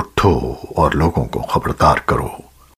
उठो और लोगों को खबरदार करो।